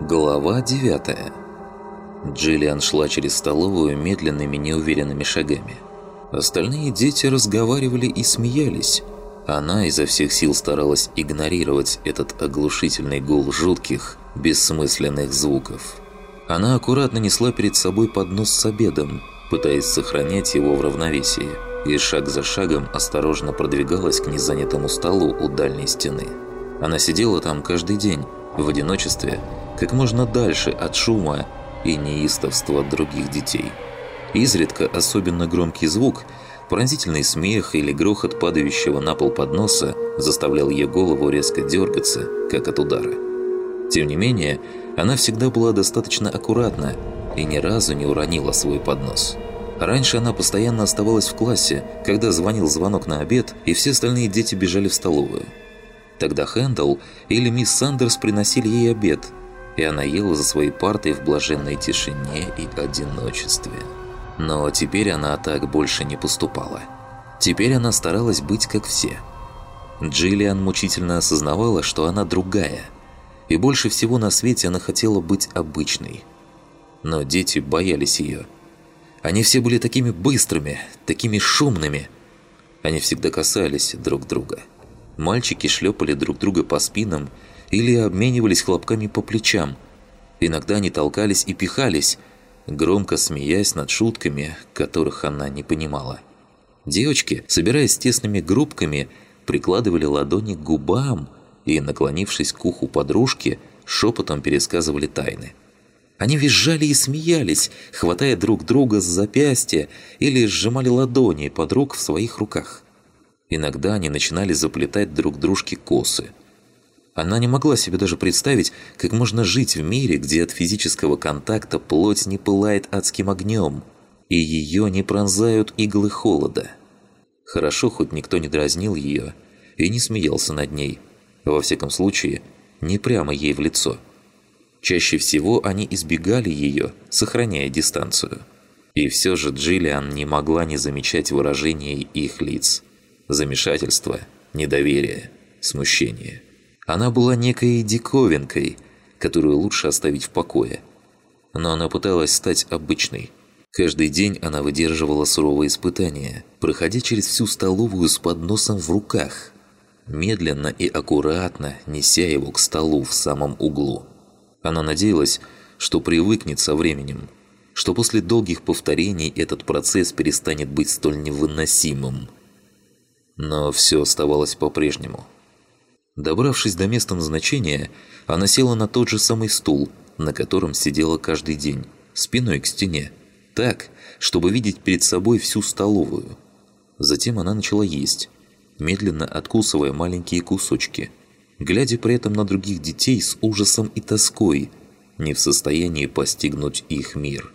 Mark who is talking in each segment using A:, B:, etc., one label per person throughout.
A: Глава 9 Джиллиан шла через столовую медленными неуверенными шагами. Остальные дети разговаривали и смеялись. Она изо всех сил старалась игнорировать этот оглушительный гул жутких, бессмысленных звуков. Она аккуратно несла перед собой поднос с обедом, пытаясь сохранять его в равновесии, и шаг за шагом осторожно продвигалась к незанятому столу у дальней стены. Она сидела там каждый день, в одиночестве, как можно дальше от шума и неистовства других детей. Изредка особенно громкий звук, пронзительный смех или грохот падающего на пол подноса заставлял ее голову резко дергаться, как от удара. Тем не менее, она всегда была достаточно аккуратна и ни разу не уронила свой поднос. Раньше она постоянно оставалась в классе, когда звонил звонок на обед, и все остальные дети бежали в столовую. Тогда Хэндл или мисс Сандерс приносили ей обед, и она ела за своей партой в блаженной тишине и одиночестве. Но теперь она так больше не поступала. Теперь она старалась быть как все. Джиллиан мучительно осознавала, что она другая, и больше всего на свете она хотела быть обычной. Но дети боялись ее. Они все были такими быстрыми, такими шумными. Они всегда касались друг друга. Мальчики шлепали друг друга по спинам или обменивались хлопками по плечам. Иногда они толкались и пихались, громко смеясь над шутками, которых она не понимала. Девочки, собираясь тесными группками, прикладывали ладони к губам и, наклонившись к уху подружки, шепотом пересказывали тайны. Они визжали и смеялись, хватая друг друга с запястья или сжимали ладони подруг в своих руках. Иногда они начинали заплетать друг дружке косы. Она не могла себе даже представить, как можно жить в мире, где от физического контакта плоть не пылает адским огнем, и ее не пронзают иглы холода. Хорошо, хоть никто не дразнил ее и не смеялся над ней. Во всяком случае, не прямо ей в лицо. Чаще всего они избегали ее, сохраняя дистанцию. И все же Джиллиан не могла не замечать выражения их лиц – замешательство, недоверие, смущение. Она была некой диковинкой, которую лучше оставить в покое. Но она пыталась стать обычной. Каждый день она выдерживала суровые испытания, проходя через всю столовую с подносом в руках, медленно и аккуратно неся его к столу в самом углу. Она надеялась, что привыкнет со временем, что после долгих повторений этот процесс перестанет быть столь невыносимым – но все оставалось по-прежнему. Добравшись до места назначения, она села на тот же самый стул, на котором сидела каждый день, спиной к стене, так, чтобы видеть перед собой всю столовую. Затем она начала есть, медленно откусывая маленькие кусочки, глядя при этом на других детей с ужасом и тоской, не в состоянии постигнуть их мир.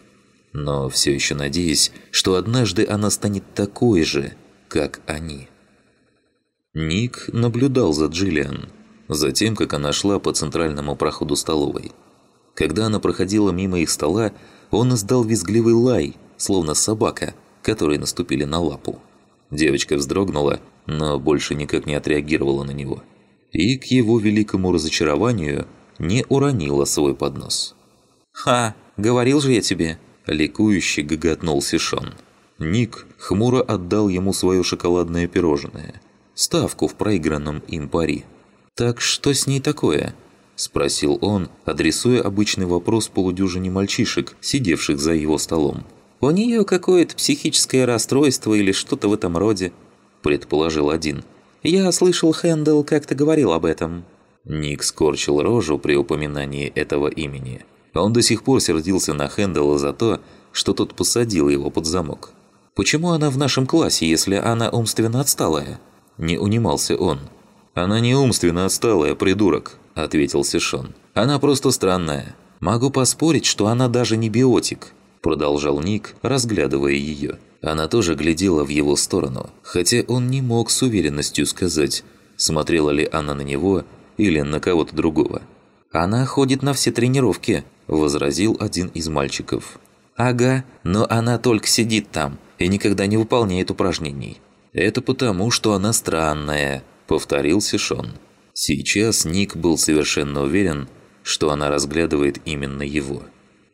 A: Но все еще надеясь, что однажды она станет такой же, как они. Ник наблюдал за Джиллиан, за тем, как она шла по центральному проходу столовой. Когда она проходила мимо их стола, он издал визгливый лай, словно собака, которой наступили на лапу. Девочка вздрогнула, но больше никак не отреагировала на него. И, к его великому разочарованию, не уронила свой поднос. «Ха, говорил же я тебе!» – ликующе гоготнул Сишон. Ник хмуро отдал ему свое шоколадное пирожное – ставку в проигранном им пари. «Так что с ней такое?» – спросил он, адресуя обычный вопрос полудюжине мальчишек, сидевших за его столом. «У нее какое-то психическое расстройство или что-то в этом роде», – предположил один. «Я слышал, Хэндл как-то говорил об этом». Ник скорчил рожу при упоминании этого имени. Он до сих пор сердился на Хэндала за то, что тот посадил его под замок. «Почему она в нашем классе, если она умственно отсталая?» Не унимался он. «Она не умственно отсталая, придурок», – ответил Сишон. «Она просто странная. Могу поспорить, что она даже не биотик», – продолжал Ник, разглядывая ее. Она тоже глядела в его сторону, хотя он не мог с уверенностью сказать, смотрела ли она на него или на кого-то другого. «Она ходит на все тренировки», – возразил один из мальчиков. «Ага, но она только сидит там и никогда не выполняет упражнений. «Это потому, что она странная», – повторил Сишон. Сейчас Ник был совершенно уверен, что она разглядывает именно его.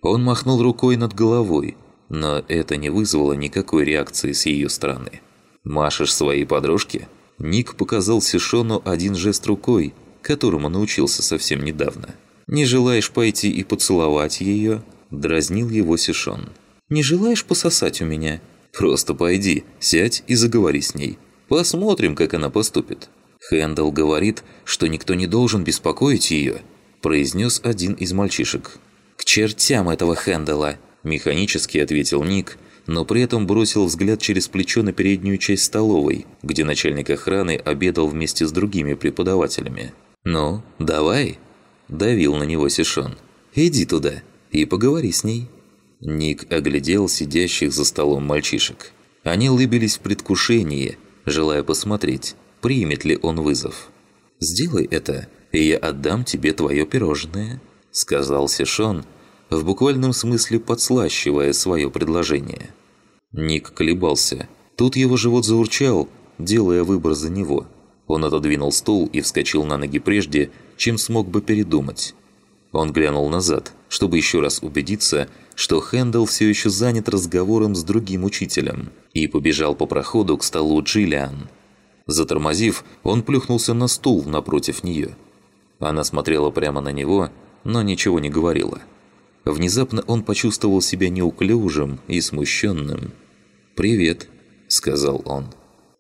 A: Он махнул рукой над головой, но это не вызвало никакой реакции с ее стороны. «Машешь своей подружке?» Ник показал Сишону один жест рукой, которому научился совсем недавно. «Не желаешь пойти и поцеловать ее?» – дразнил его Сишон. «Не желаешь пососать у меня?» «Просто пойди, сядь и заговори с ней. Посмотрим, как она поступит». Хэндл говорит, что никто не должен беспокоить ее, произнес один из мальчишек. «К чертям этого Хэндала!» – механически ответил Ник, но при этом бросил взгляд через плечо на переднюю часть столовой, где начальник охраны обедал вместе с другими преподавателями. «Ну, давай!» – давил на него Сишон. «Иди туда и поговори с ней». Ник оглядел сидящих за столом мальчишек. Они улыбились в предвкушении, желая посмотреть, примет ли он вызов. «Сделай это, и я отдам тебе твое пирожное», – сказал Сишон, в буквальном смысле подслащивая свое предложение. Ник колебался. Тут его живот заурчал, делая выбор за него. Он отодвинул стул и вскочил на ноги прежде, чем смог бы передумать. Он глянул назад, чтобы еще раз убедиться, что Хэндл все еще занят разговором с другим учителем, и побежал по проходу к столу Джиллиан. Затормозив, он плюхнулся на стул напротив нее. Она смотрела прямо на него, но ничего не говорила. Внезапно он почувствовал себя неуклюжим и смущенным. «Привет», – сказал он.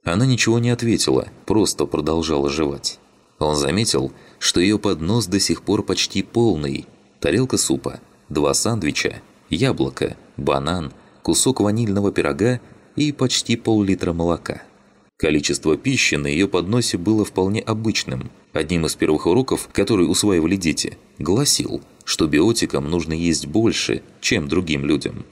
A: Она ничего не ответила, просто продолжала жевать. Он заметил, что ее поднос до сих пор почти полный. Тарелка супа, два сандвича, яблоко, банан, кусок ванильного пирога и почти пол-литра молока. Количество пищи на ее подносе было вполне обычным. Одним из первых уроков, который усваивали дети, гласил, что биотикам нужно есть больше, чем другим людям.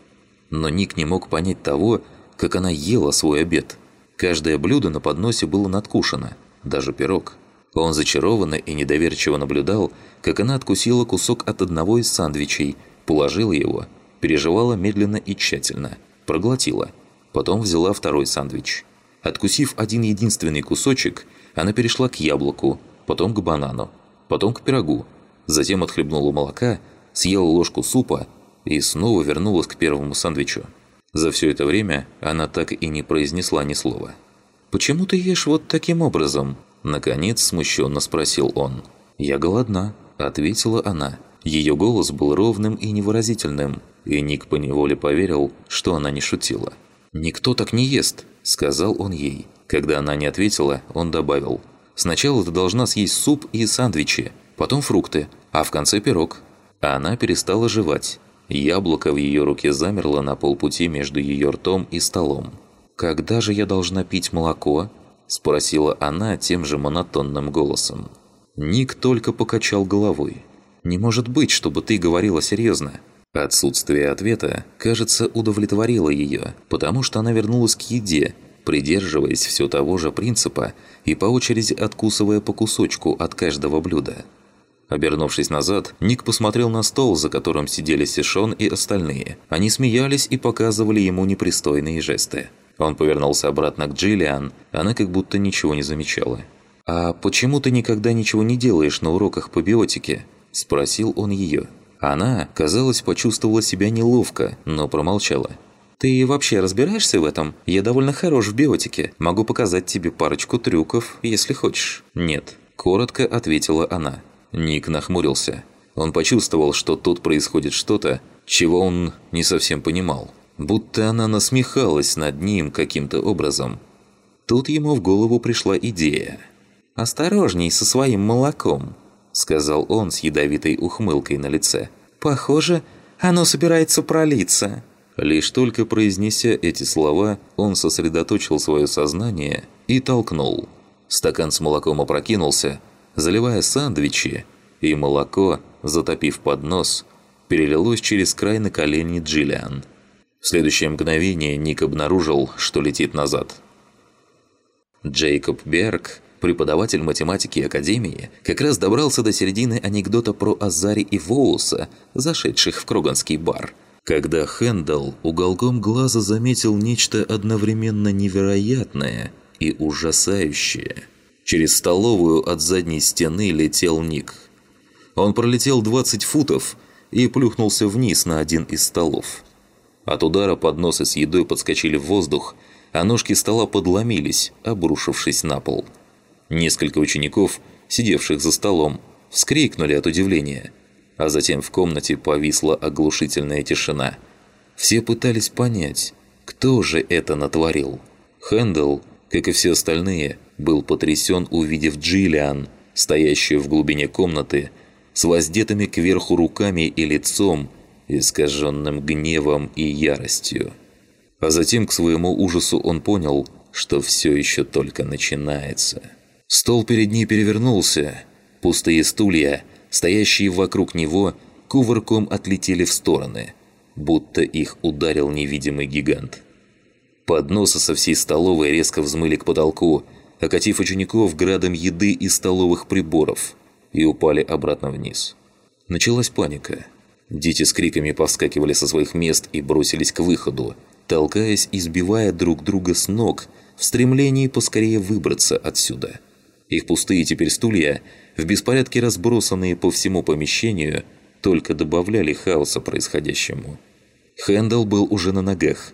A: Но Ник не мог понять того, как она ела свой обед. Каждое блюдо на подносе было надкушено, даже пирог. Он зачарованно и недоверчиво наблюдал, как она откусила кусок от одного из сандвичей, положила его, переживала медленно и тщательно, проглотила, потом взяла второй сандвич – Откусив один единственный кусочек, она перешла к яблоку, потом к банану, потом к пирогу, затем отхлебнула молока, съела ложку супа и снова вернулась к первому сандвичу. За все это время она так и не произнесла ни слова. «Почему ты ешь вот таким образом?» Наконец смущенно спросил он. «Я голодна», – ответила она. Ее голос был ровным и невыразительным, и Ник поневоле поверил, что она не шутила. «Никто так не ест», – сказал он ей. Когда она не ответила, он добавил. «Сначала ты должна съесть суп и сандвичи, потом фрукты, а в конце пирог». Она перестала жевать. Яблоко в ее руке замерло на полпути между ее ртом и столом. «Когда же я должна пить молоко?» – спросила она тем же монотонным голосом. Ник только покачал головой. «Не может быть, чтобы ты говорила серьезно. Отсутствие ответа, кажется, удовлетворило ее, потому что она вернулась к еде, придерживаясь все того же принципа и по очереди откусывая по кусочку от каждого блюда. Обернувшись назад, Ник посмотрел на стол, за которым сидели Сишон и остальные. Они смеялись и показывали ему непристойные жесты. Он повернулся обратно к Джиллиан, она как будто ничего не замечала. «А почему ты никогда ничего не делаешь на уроках по биотике?» – спросил он ее. Она, казалось, почувствовала себя неловко, но промолчала. «Ты вообще разбираешься в этом? Я довольно хорош в биотике. Могу показать тебе парочку трюков, если хочешь». «Нет», – коротко ответила она. Ник нахмурился. Он почувствовал, что тут происходит что-то, чего он не совсем понимал. Будто она насмехалась над ним каким-то образом. Тут ему в голову пришла идея. «Осторожней со своим молоком», – сказал он с ядовитой ухмылкой на лице. «Похоже, оно собирается пролиться». Лишь только произнеся эти слова, он сосредоточил свое сознание и толкнул. Стакан с молоком опрокинулся, заливая сандвичи, и молоко, затопив поднос, перелилось через край на колени Джиллиан. В следующее мгновение Ник обнаружил, что летит назад. Джейкоб Берг преподаватель математики Академии, как раз добрался до середины анекдота про Азари и Воуса, зашедших в Кроганский бар. Когда Хэндалл уголком глаза заметил нечто одновременно невероятное и ужасающее. Через столовую от задней стены летел Ник. Он пролетел 20 футов и плюхнулся вниз на один из столов. От удара подносы с едой подскочили в воздух, а ножки стола подломились, обрушившись на пол. Несколько учеников, сидевших за столом, вскрикнули от удивления, а затем в комнате повисла оглушительная тишина. Все пытались понять, кто же это натворил. Хэндл, как и все остальные, был потрясен, увидев Джиллиан, стоящую в глубине комнаты, с воздетыми кверху руками и лицом, искаженным гневом и яростью. А затем, к своему ужасу, он понял, что все еще только начинается. Стол перед ней перевернулся. Пустые стулья, стоящие вокруг него, кувырком отлетели в стороны, будто их ударил невидимый гигант. Подносы со всей столовой резко взмыли к потолку, окатив учеников градом еды и столовых приборов, и упали обратно вниз. Началась паника. Дети с криками повскакивали со своих мест и бросились к выходу, толкаясь и сбивая друг друга с ног в стремлении поскорее выбраться отсюда. Их пустые теперь стулья, в беспорядке разбросанные по всему помещению, только добавляли хаоса происходящему. Хэндл был уже на ногах.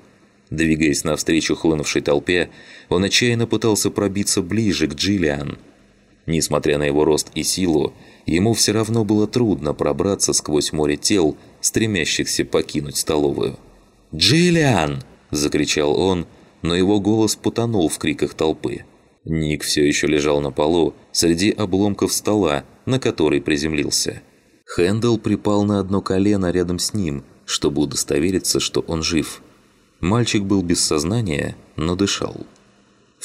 A: Двигаясь навстречу хлынувшей толпе, он отчаянно пытался пробиться ближе к Джиллиан. Несмотря на его рост и силу, ему все равно было трудно пробраться сквозь море тел, стремящихся покинуть столовую. «Джиллиан!» – закричал он, но его голос потонул в криках толпы. Ник все еще лежал на полу, среди обломков стола, на который приземлился. Хэндл припал на одно колено рядом с ним, чтобы удостовериться, что он жив. Мальчик был без сознания, но дышал.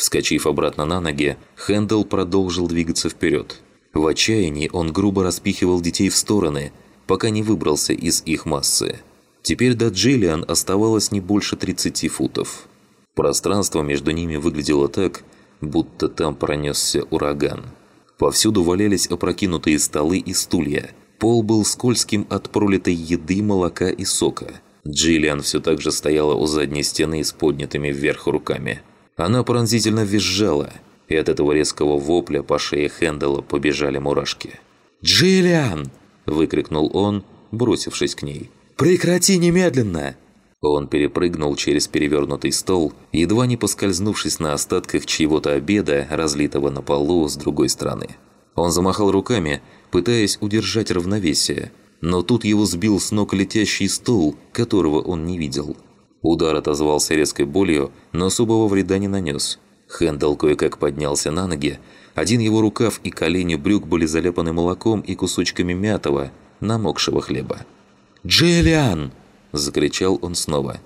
A: Вскочив обратно на ноги, Хэндл продолжил двигаться вперед. В отчаянии он грубо распихивал детей в стороны, пока не выбрался из их массы. Теперь до Джиллиан оставалось не больше 30 футов. Пространство между ними выглядело так, будто там пронесся ураган. Повсюду валялись опрокинутые столы и стулья. Пол был скользким от пролитой еды, молока и сока. Джиллиан все так же стояла у задней стены с поднятыми вверх руками. Она пронзительно визжала, и от этого резкого вопля по шее Хэндала побежали мурашки. «Джиллиан!» – выкрикнул он, бросившись к ней. «Прекрати немедленно!» Он перепрыгнул через перевернутый стол, едва не поскользнувшись на остатках чьего-то обеда, разлитого на полу с другой стороны. Он замахал руками, пытаясь удержать равновесие, но тут его сбил с ног летящий стул, которого он не видел. Удар отозвался резкой болью, но особого вреда не нанес. Хэндл кое-как поднялся на ноги, один его рукав и колени брюк были заляпаны молоком и кусочками мятого, намокшего хлеба. «Джиллиан!» – закричал он снова.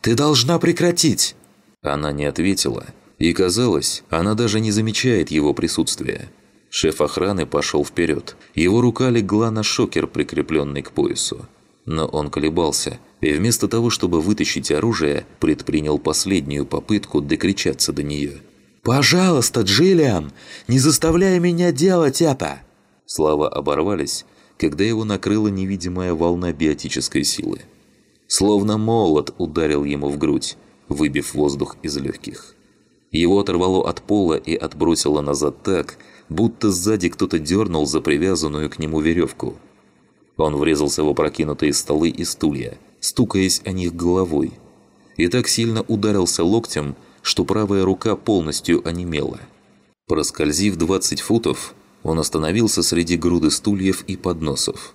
A: «Ты должна прекратить!» Она не ответила, и казалось, она даже не замечает его присутствия. Шеф охраны пошел вперед. Его рука легла на шокер, прикрепленный к поясу. Но он колебался, и вместо того, чтобы вытащить оружие, предпринял последнюю попытку докричаться до нее. «Пожалуйста, Джиллиан, не заставляй меня делать это!» Слова оборвались, когда его накрыла невидимая волна биотической силы. Словно молот ударил ему в грудь, выбив воздух из легких. Его оторвало от пола и отбросило назад так, будто сзади кто-то дернул за привязанную к нему веревку. Он врезался в опрокинутые столы и стулья, стукаясь о них головой, и так сильно ударился локтем, что правая рука полностью онемела. Проскользив 20 футов, он остановился среди груды стульев и подносов.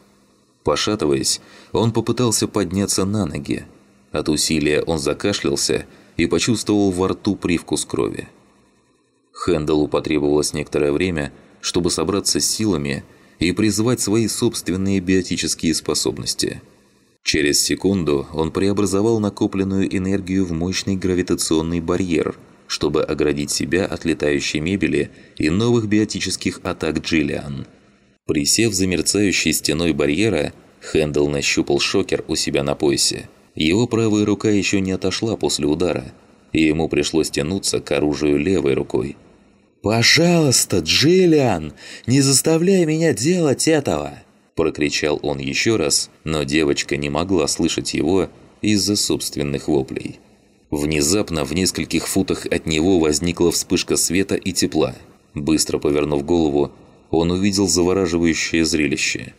A: Пошатываясь, он попытался подняться на ноги. От усилия он закашлялся и почувствовал во рту привкус крови. Хэндалу потребовалось некоторое время, чтобы собраться с силами и призвать свои собственные биотические способности. Через секунду он преобразовал накопленную энергию в мощный гравитационный барьер, чтобы оградить себя от летающей мебели и новых биотических атак Джиллиан – Присев за мерцающей стеной барьера, Хэндл нащупал шокер у себя на поясе. Его правая рука еще не отошла после удара, и ему пришлось тянуться к оружию левой рукой. «Пожалуйста, Джиллиан, не заставляй меня делать этого!» Прокричал он еще раз, но девочка не могла слышать его из-за собственных воплей. Внезапно в нескольких футах от него возникла вспышка света и тепла. Быстро повернув голову, он увидел завораживающее зрелище.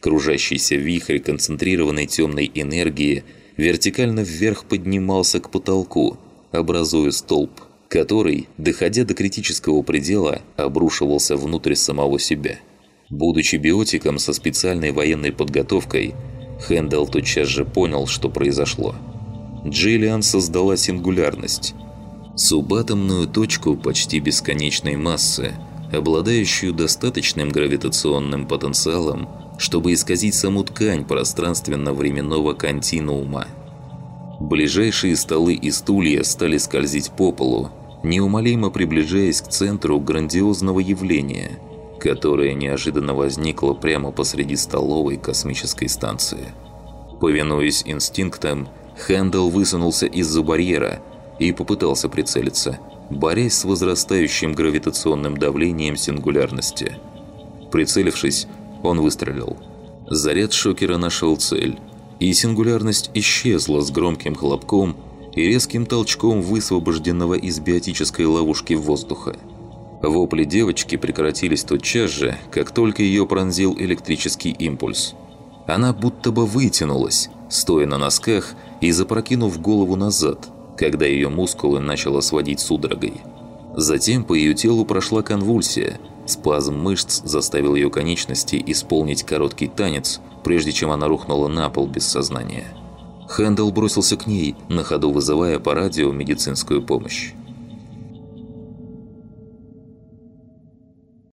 A: Кружащийся вихрь концентрированной темной энергии вертикально вверх поднимался к потолку, образуя столб, который, доходя до критического предела, обрушивался внутрь самого себя. Будучи биотиком со специальной военной подготовкой, Хэндалл тотчас же понял, что произошло. Джиллиан создала сингулярность. Субатомную точку почти бесконечной массы, обладающую достаточным гравитационным потенциалом, чтобы исказить саму ткань пространственно-временного континуума. Ближайшие столы и стулья стали скользить по полу, неумолимо приближаясь к центру грандиозного явления, которое неожиданно возникло прямо посреди столовой космической станции. Повинуясь инстинктам, Хэндл высунулся из-за барьера и попытался прицелиться, борясь с возрастающим гравитационным давлением сингулярности. Прицелившись, он выстрелил. Заряд шокера нашел цель, и сингулярность исчезла с громким хлопком и резким толчком высвобожденного из биотической ловушки воздуха. Вопли девочки прекратились тотчас же, как только ее пронзил электрический импульс. Она будто бы вытянулась, стоя на носках и запрокинув голову назад, когда ее мускулы начало сводить судорогой. Затем по ее телу прошла конвульсия – Спазм мышц заставил ее конечности исполнить короткий танец, прежде чем она рухнула на пол без сознания. Хэндл бросился к ней, на ходу вызывая по радио медицинскую помощь.